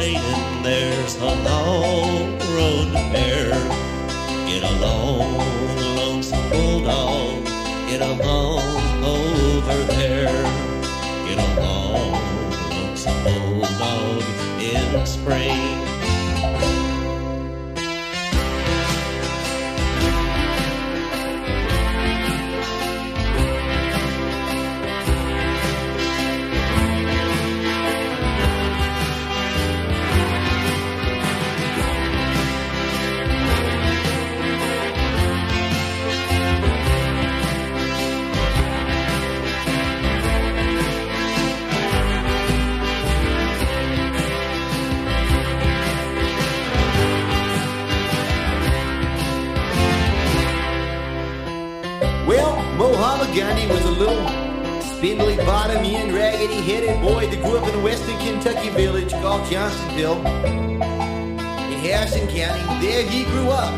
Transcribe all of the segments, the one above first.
complaining. There's a long road to bear. Get along, lonesome bulldog. Get along over there. Get along, lonesome bulldog in spring. Little spindly bottom end, raggedy headed boy that grew up in a western Kentucky village called Johnsonville in Harrison County. There he grew up.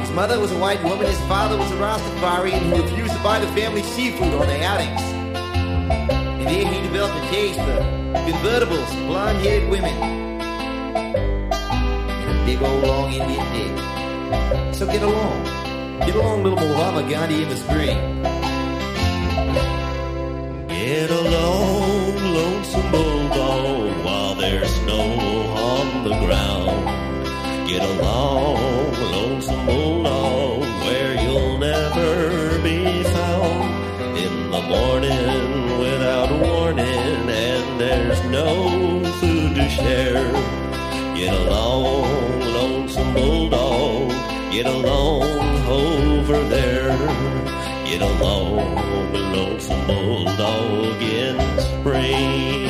His mother was a white woman, his father was a Rastafarian who refused to buy the family seafood on their outings. And there he developed a taste for convertibles, blonde headed women, and a big old long Indian dick. So get along. Get along, little Muhammad Gandhi in the spring. Get along, lonesome bulldog, while there's snow on the ground. Get along, lonesome bulldog, where you'll never be found. In the morning, without warning, and there's no food to share. Get along, lonesome bulldog, get along over there. Get along, lonesome bulldog in spring.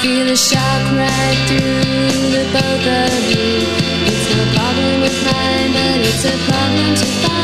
Feel a shock right through the both of you. It's problem of mine, but it's a problem to find.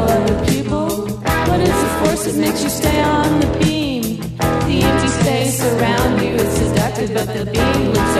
other people, but it's force that makes you stay on the beam. The empty space around you is seductive, but the beam looks